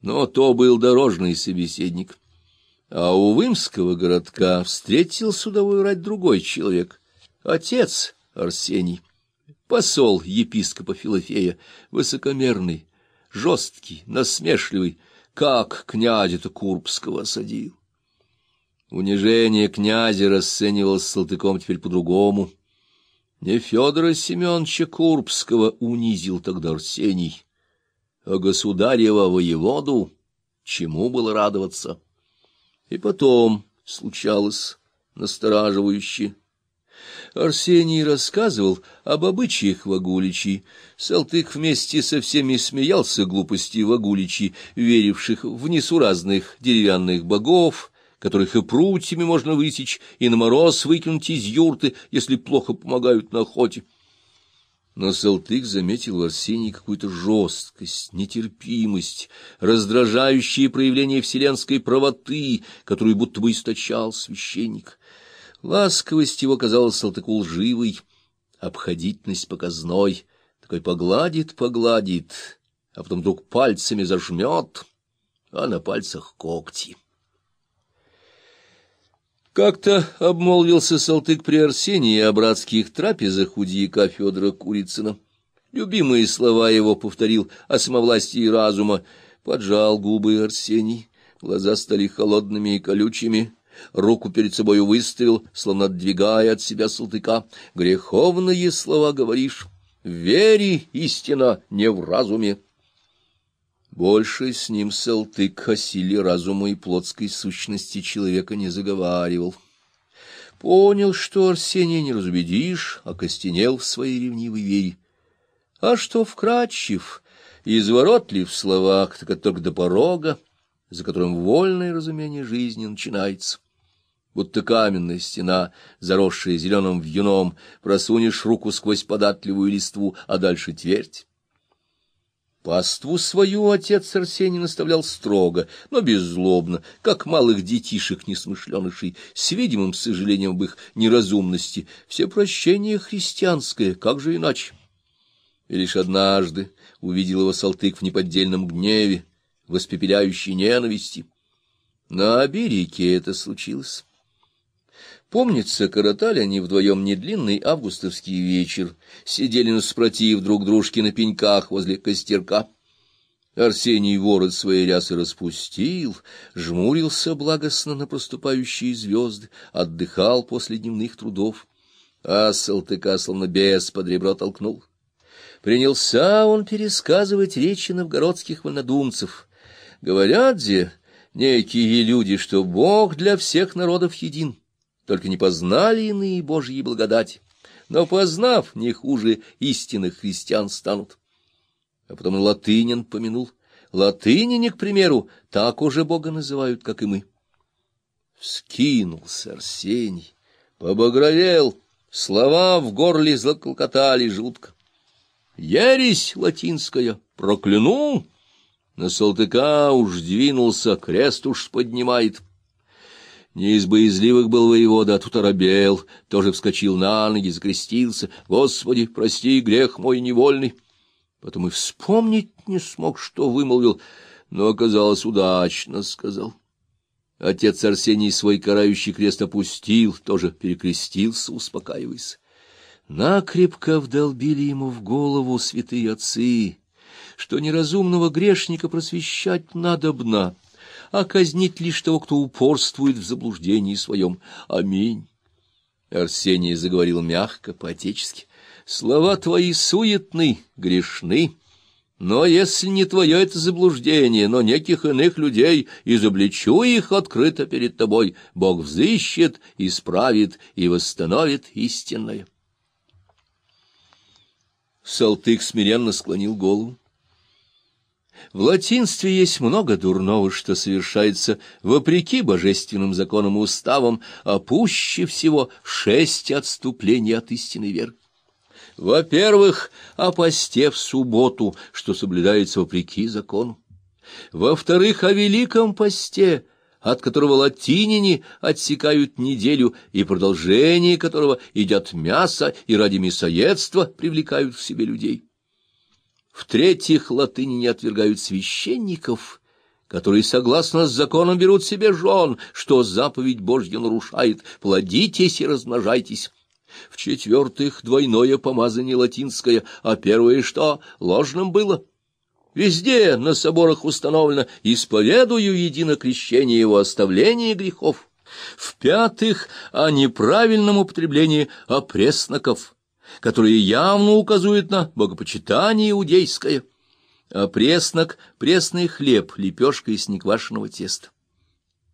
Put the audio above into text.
но то был дорожный собеседник. А у Вымского городка встретил судовую рать другой человек, отец Арсений, посол епископа Филофея, высокомерный, жесткий, насмешливый, как князя-то Курбского осадил. Унижение князя расценивалось Салтыком теперь по-другому. Не Федора Семеновича Курбского унизил тогда Арсений, а государева воеводу, чему было радоваться. И потом случалось настораживающе. Арсений рассказывал об обычаях Вагуличей. Салтык вместе со всеми смеялся глупости Вагуличей, веривших в несуразных деревянных богов, которых и прутьями можно высечь, и на мороз выкинуть из юрты, если плохо помогают на охоте. Но Салтык заметил в Арсении какую-то жесткость, нетерпимость, раздражающие проявления вселенской правоты, которую будто бы источал священник. Ласковость его казалась Салтыку лживой, обходительность показной, такой погладит-погладит, а потом вдруг пальцами зажмет, а на пальцах когти. Как-то обмолвился Салтык при Арсении о братских трапезах у дьяка Федора Курицына. Любимые слова его повторил о самовластии разума. Поджал губы Арсений, глаза стали холодными и колючими, руку перед собою выставил, словно отдвигая от себя Салтыка. «Греховные слова говоришь, в вере истина, не в разуме». Больше с ним Салтык о силе разума и плотской сущности человека не заговаривал. Понял, что Арсения не разубедишь, окостенел в своей ревнивой вере. А что вкрадчив, изворотлив в словах, так только до порога, за которым вольное разумение жизни начинается. Будто каменная стена, заросшая зеленым вьюном, просунешь руку сквозь податливую листву, а дальше твердь. Паству свою отец Арсений наставлял строго, но беззлобно, как малых детишек несмышленышей, с видимым сожалением об их неразумности. Все прощение христианское, как же иначе? И лишь однажды увидел его Салтык в неподдельном гневе, в испепеляющей ненависти. На Аберике это случилось. Помнится, коротали они вдвоем недлинный августовский вечер, сидели наспротив друг дружки на пеньках возле костерка. Арсений ворот своей рясы распустил, жмурился благостно на проступающие звезды, отдыхал после дневных трудов, а Салтыка словно бес под ребро толкнул. Принялся он пересказывать речи новгородских вольнодумцев. Говорят же некие люди, что Бог для всех народов един только не познали иные Божьи благодати, но, познав, не хуже истинных христиан станут. А потом латынин помянул. Латынине, к примеру, так уже Бога называют, как и мы. Вскинулся Арсений, побагровел, слова в горле заколкотали жутко. Ересь латинская, прокляну! На Салтыка уж двинулся, крест уж поднимает — не из боязливых был воевода, а тут оробел, тоже вскочил на ноги, закрестился. «Господи, прости, грех мой невольный!» Потом и вспомнить не смог, что вымолвил, но оказалось удачно, — сказал. Отец Арсений свой карающий крест опустил, тоже перекрестился, успокаиваясь. Накрепко вдолбили ему в голову святые отцы, что неразумного грешника просвещать надобно, а казнить лишь того, кто упорствует в заблуждении своем. Аминь. Арсений заговорил мягко, по-отечески. Слова твои суетны, грешны. Но если не твое это заблуждение, но неких иных людей, изобличу их открыто перед тобой, Бог взыщет, исправит и восстановит истинное. Салтык смиренно склонил голову. В латинстве есть много дурного, что совершается вопреки божественным законам и уставам, а пуще всего шесть отступлений от истинной веры. Во-первых, о посте в субботу, что соблюдается вопреки закону. Во-вторых, о великом посте, от которого латинине отсекают неделю, и продолжение которого едят мясо и ради мясоедства привлекают к себе людей. В-третьих, латыни не отвергают священников, которые, согласно с законом, берут себе жен, что заповедь Божья нарушает, плодитесь и размножайтесь. В-четвертых, двойное помазание латинское, а первое что, ложным было? Везде на соборах установлено «исповедую едино крещение его оставление грехов». В-пятых, о неправильном употреблении опресноков, которые явно указывают на богопочитание иудейское. Опреснок — пресный хлеб, лепешка из неквашеного теста.